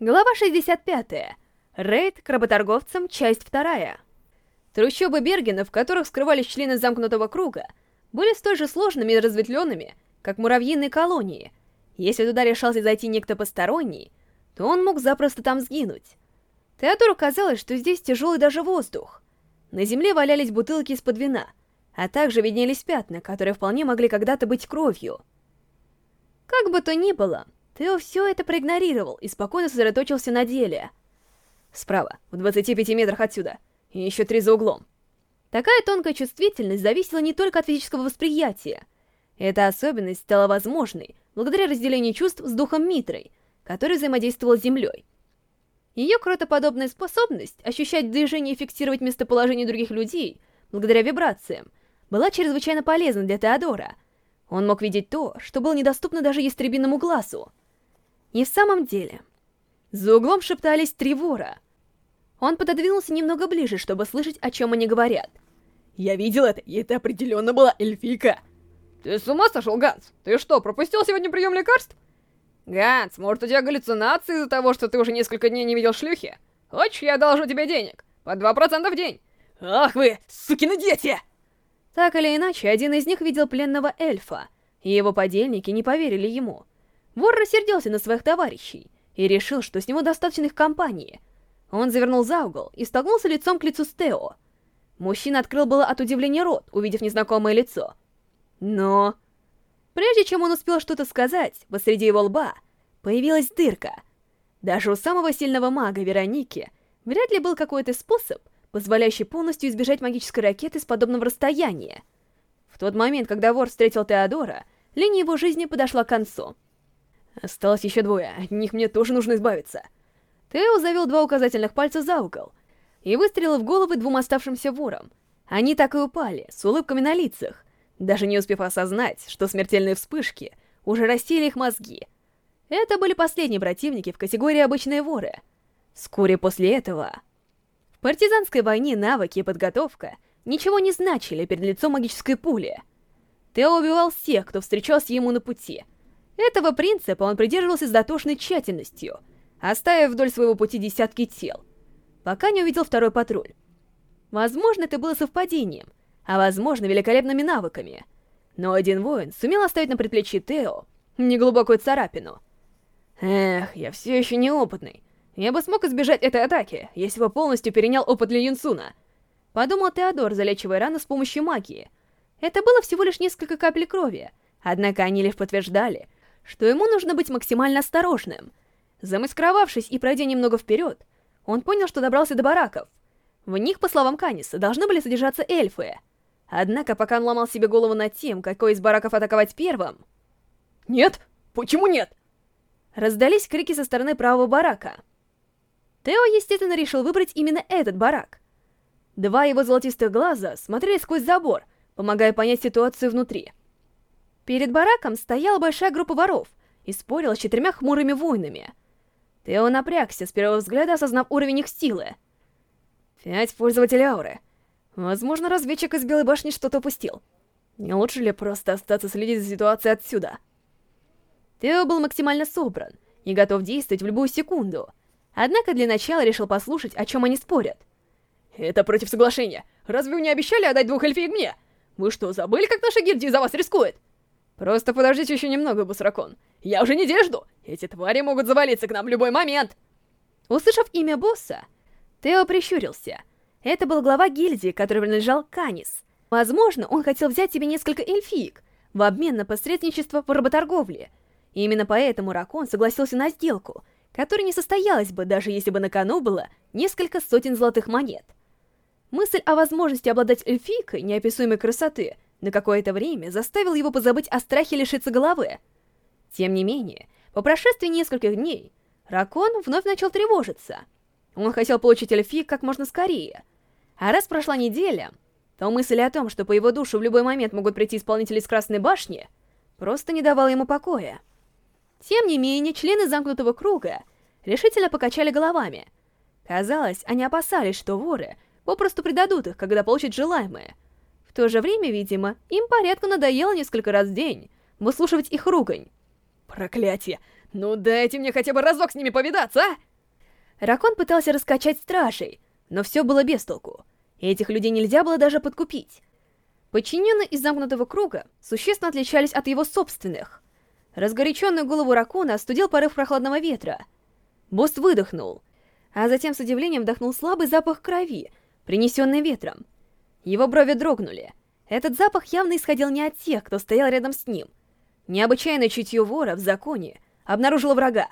Глава 65. Рейд к работорговцам, часть 2. Трущобы Бергена, в которых скрывались члены замкнутого круга, были столь же сложными и разветвленными, как муравьиные колонии. Если туда решался зайти некто посторонний, то он мог запросто там сгинуть. Теодору казалось, что здесь тяжелый даже воздух. На земле валялись бутылки из-под вина, а также виднелись пятна, которые вполне могли когда-то быть кровью. Как бы то ни было, Тео все это проигнорировал и спокойно сосредоточился на деле. Справа, в 25 метрах отсюда, и еще три за углом. Такая тонкая чувствительность зависела не только от физического восприятия. Эта особенность стала возможной благодаря разделению чувств с духом Митрой, который взаимодействовал с Землей. Ее кротоподобная способность ощущать движение и фиксировать местоположение других людей, благодаря вибрациям, была чрезвычайно полезна для Теодора. Он мог видеть то, что было недоступно даже ястребиному глазу. И в самом деле... За углом шептались три вора. Он пододвинулся немного ближе, чтобы слышать, о чем они говорят. «Я видел это, и это определенно была эльфийка!» «Ты с ума сошел, Ганс? Ты что, пропустил сегодня прием лекарств?» «Ганс, может, у тебя галлюцинации из-за того, что ты уже несколько дней не видел шлюхи? Хочешь, я одолжу тебе денег? По 2% в день!» «Ах вы, сукины дети!» Так или иначе, один из них видел пленного эльфа, и его подельники не поверили ему. Вор рассердился на своих товарищей и решил, что с него достаточно их компании. Он завернул за угол и столкнулся лицом к лицу с Тео. Мужчина открыл было от удивления рот, увидев незнакомое лицо. Но... Прежде чем он успел что-то сказать, посреди его лба появилась дырка. Даже у самого сильного мага Вероники вряд ли был какой-то способ, позволяющий полностью избежать магической ракеты с подобного расстояния. В тот момент, когда вор встретил Теодора, линия его жизни подошла к концу — Осталось еще двое, от них мне тоже нужно избавиться. Тео завел два указательных пальца за угол и выстрелил в головы двум оставшимся ворам. Они так и упали, с улыбками на лицах, даже не успев осознать, что смертельные вспышки уже растили их мозги. Это были последние противники в категории «обычные воры». Вскоре после этого... В партизанской войне навыки и подготовка ничего не значили перед лицом магической пули. Тео убивал всех, кто встречался ему на пути — этого принципа он придерживался с дотошной тщательностью, оставив вдоль своего пути десятки тел, пока не увидел второй патруль. Возможно, это было совпадением, а возможно, великолепными навыками. Но один воин сумел оставить на предплечье Тео неглубокую царапину. Эх, я все еще неопытный. Я бы смог избежать этой атаки, если бы полностью перенял опыт Ли Юнсуна. Подумал Теодор, залечивая рану с помощью магии. Это было всего лишь несколько капель крови, однако они лишь подтверждали, что ему нужно быть максимально осторожным. Замаскировавшись и пройдя немного вперед, он понял, что добрался до бараков. В них, по словам Каниса, должны были содержаться эльфы. Однако, пока он ломал себе голову над тем, какой из бараков атаковать первым... «Нет! Почему нет?» Раздались крики со стороны правого барака. Тео, естественно, решил выбрать именно этот барак. Два его золотистых глаза смотрели сквозь забор, помогая понять ситуацию внутри. Перед бараком стояла большая группа воров и спорила с четырьмя хмурыми воинами. Тео напрягся, с первого взгляда осознав уровень их силы. Пять пользователей ауры. Возможно, разведчик из Белой башни что-то упустил. Не лучше ли просто остаться следить за ситуацией отсюда? Тео был максимально собран и готов действовать в любую секунду. Однако для начала решил послушать, о чем они спорят. «Это против соглашения. Разве вы не обещали отдать двух эльфиек мне? Вы что, забыли, как наша гильдия за вас рискует?» Просто подождите еще немного, Бусракон. Я уже неделю жду. Эти твари могут завалиться к нам в любой момент. Услышав имя босса, Тео прищурился. Это был глава гильдии, который принадлежал Канис. Возможно, он хотел взять себе несколько эльфиек в обмен на посредничество по работорговле. И именно поэтому Ракон согласился на сделку, которая не состоялась бы, даже если бы на кону было несколько сотен золотых монет. Мысль о возможности обладать эльфийкой неописуемой красоты — на какое-то время заставил его позабыть о страхе лишиться головы. Тем не менее, по прошествии нескольких дней, Ракон вновь начал тревожиться. Он хотел получить эльфи как можно скорее. А раз прошла неделя, то мысль о том, что по его душу в любой момент могут прийти исполнители из Красной Башни, просто не давала ему покоя. Тем не менее, члены Замкнутого Круга решительно покачали головами. Казалось, они опасались, что воры попросту предадут их, когда получат желаемое — то же время, видимо, им порядком надоело несколько раз в день выслушивать их ругань. Проклятие! Ну дайте мне хотя бы разок с ними повидаться, а! Ракон пытался раскачать стражей, но все было без толку. Этих людей нельзя было даже подкупить. Подчиненные из замкнутого круга существенно отличались от его собственных. Разгоряченную голову Ракона остудил порыв прохладного ветра. Босс выдохнул, а затем с удивлением вдохнул слабый запах крови, принесенный ветром. Его брови дрогнули. Этот запах явно исходил не от тех, кто стоял рядом с ним. Необычайное чутье вора в законе обнаружило врага.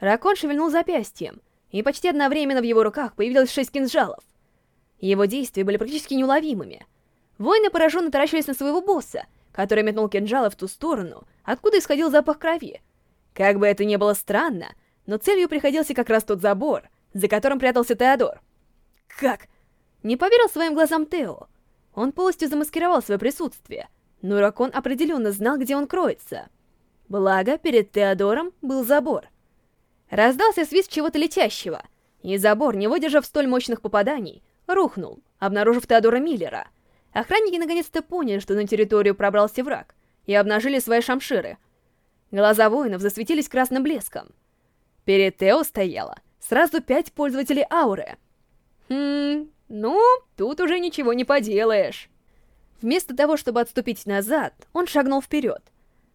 Ракон шевельнул запястьем, и почти одновременно в его руках появилось шесть кинжалов. Его действия были практически неуловимыми. Воины пораженно таращились на своего босса, который метнул кинжалы в ту сторону, откуда исходил запах крови. Как бы это ни было странно, но целью приходился как раз тот забор, за которым прятался Теодор. Как? Не поверил своим глазам Тео. Он полностью замаскировал свое присутствие, но Ракон определенно знал, где он кроется. Благо, перед Теодором был забор. Раздался свист чего-то летящего, и забор, не выдержав столь мощных попаданий, рухнул, обнаружив Теодора Миллера. Охранники наконец-то поняли, что на территорию пробрался враг, и обнажили свои шамширы. Глаза воинов засветились красным блеском. Перед Тео стояло сразу пять пользователей ауры. Хм, ну, тут уже ничего не поделаешь. Вместо того, чтобы отступить назад, он шагнул вперед.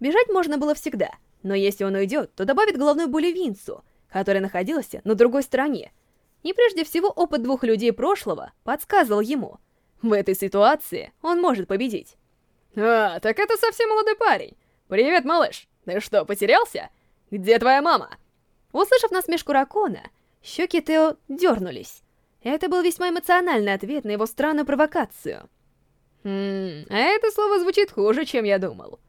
Бежать можно было всегда, но если он уйдет, то добавит головной боли Винсу, который находился на другой стороне. И прежде всего опыт двух людей прошлого подсказывал ему. В этой ситуации он может победить. «А, так это совсем молодой парень. Привет, малыш. Ты что, потерялся? Где твоя мама?» Услышав насмешку Ракона, щеки Тео дернулись. Это был весьма эмоциональный ответ на его странную провокацию. Хм, а это слово звучит хуже, чем я думал.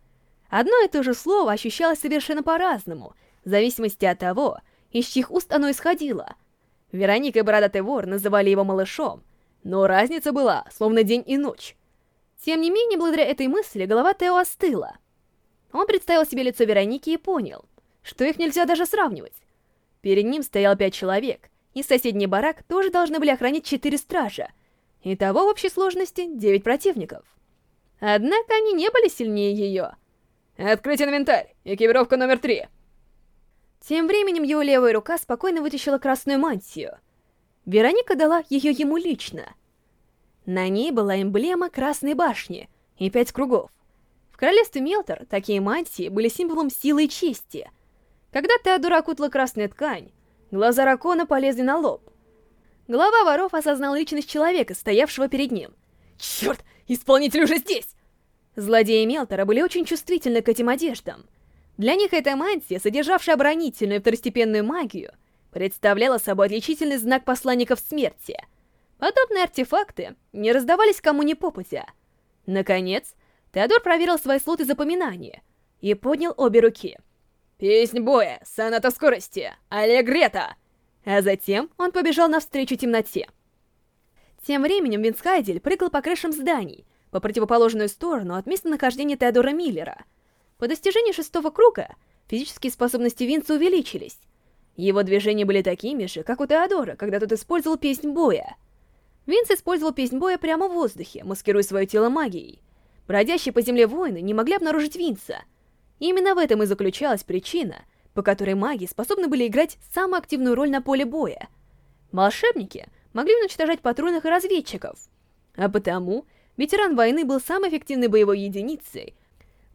Одно и то же слово ощущалось совершенно по-разному, в зависимости от того, из чьих уст оно исходило. Вероника и Бородатый Вор называли его малышом, но разница была, словно день и ночь. Тем не менее, благодаря этой мысли голова Тео остыла. Он представил себе лицо Вероники и понял, что их нельзя даже сравнивать. Перед ним стоял пять человек, и соседний барак тоже должны были охранять четыре стража. Итого в общей сложности девять противников. Однако они не были сильнее ее. «Открыть инвентарь! Экипировка номер три!» Тем временем его левая рука спокойно вытащила красную мантию. Вероника дала ее ему лично. На ней была эмблема Красной Башни и пять кругов. В королевстве Мелтор такие мантии были символом силы и чести. Когда Теодора окутала красная ткань, Глаза Ракона полезли на лоб. Глава воров осознал личность человека, стоявшего перед ним. «Черт! Исполнитель уже здесь!» Злодеи Мелтора были очень чувствительны к этим одеждам. Для них эта мантия, содержавшая оборонительную и второстепенную магию, представляла собой отличительный знак посланников смерти. Подобные артефакты не раздавались кому ни попутя. Наконец, Теодор проверил свои слоты запоминания и поднял обе руки — Песнь боя, соната скорости, аллегрета. А затем он побежал навстречу темноте. Тем временем Винсхайдель прыгал по крышам зданий, по противоположную сторону от места нахождения Теодора Миллера. По достижении шестого круга физические способности Винса увеличились. Его движения были такими же, как у Теодора, когда тот использовал песнь боя. Винс использовал песнь боя прямо в воздухе, маскируя свое тело магией. Бродящие по земле воины не могли обнаружить Винса — именно в этом и заключалась причина, по которой маги способны были играть самую активную роль на поле боя. Волшебники могли уничтожать патрульных и разведчиков, а потому ветеран войны был самой эффективной боевой единицей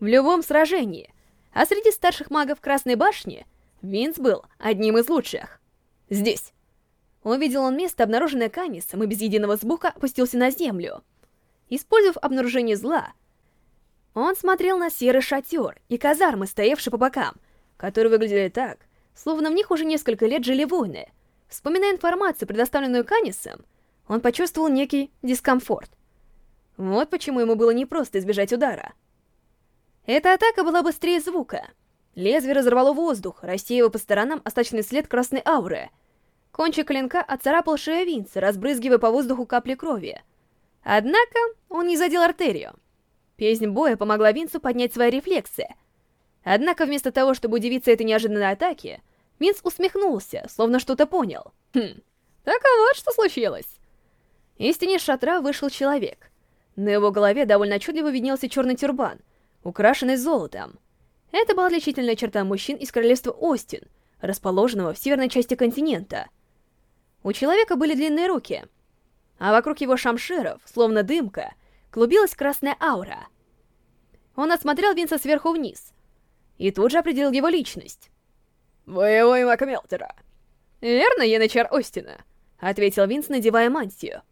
в любом сражении, а среди старших магов Красной Башни Винс был одним из лучших. Здесь. Увидел он место, обнаруженное Канисом, и без единого звука опустился на землю. Использовав обнаружение зла, он смотрел на серый шатер и казармы, стоявшие по бокам, которые выглядели так, словно в них уже несколько лет жили воины. Вспоминая информацию, предоставленную Канисом, он почувствовал некий дискомфорт. Вот почему ему было непросто избежать удара. Эта атака была быстрее звука. Лезвие разорвало воздух, рассеивая по сторонам остаточный след красной ауры. Кончик клинка отцарапал шею Винца, разбрызгивая по воздуху капли крови. Однако он не задел артерию. Песнь боя помогла Винсу поднять свои рефлексы. Однако вместо того, чтобы удивиться этой неожиданной атаке, Винс усмехнулся, словно что-то понял. Хм, так а вот что случилось. Из тени шатра вышел человек. На его голове довольно отчетливо виднелся черный тюрбан, украшенный золотом. Это была отличительная черта мужчин из королевства Остин, расположенного в северной части континента. У человека были длинные руки, а вокруг его шамширов, словно дымка, клубилась красная аура. Он осмотрел Винса сверху вниз и тут же определил его личность. «Боевой маг Мелтера». «Верно, янычар Остина», — ответил Винс, надевая мантию.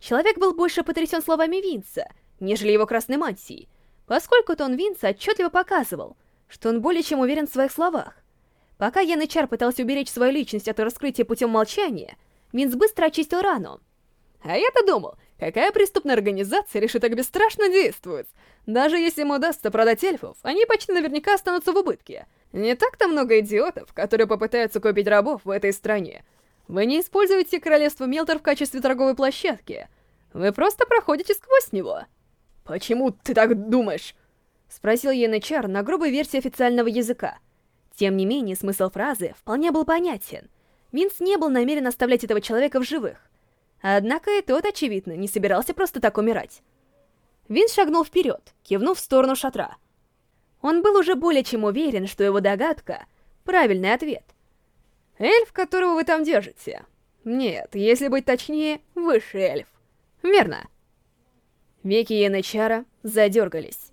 Человек был больше потрясен словами Винса, нежели его красной мантией, поскольку тон Винса отчетливо показывал, что он более чем уверен в своих словах. Пока Янычар пытался уберечь свою личность от раскрытия путем молчания, Винс быстро очистил рану. А я-то думал, какая преступная организация решит так бесстрашно действовать? Даже если им удастся продать эльфов, они почти наверняка останутся в убытке. Не так-то много идиотов, которые попытаются купить рабов в этой стране. Вы не используете королевство Мелтор в качестве торговой площадки. Вы просто проходите сквозь него. Почему ты так думаешь? Спросил Янычар на грубой версии официального языка. Тем не менее, смысл фразы вполне был понятен. Винс не был намерен оставлять этого человека в живых. Однако и тот, очевидно, не собирался просто так умирать. Винс шагнул вперед, кивнув в сторону шатра. Он был уже более чем уверен, что его догадка — правильный ответ. «Эльф, которого вы там держите?» «Нет, если быть точнее, высший эльф». «Верно». Веки Янычара задергались.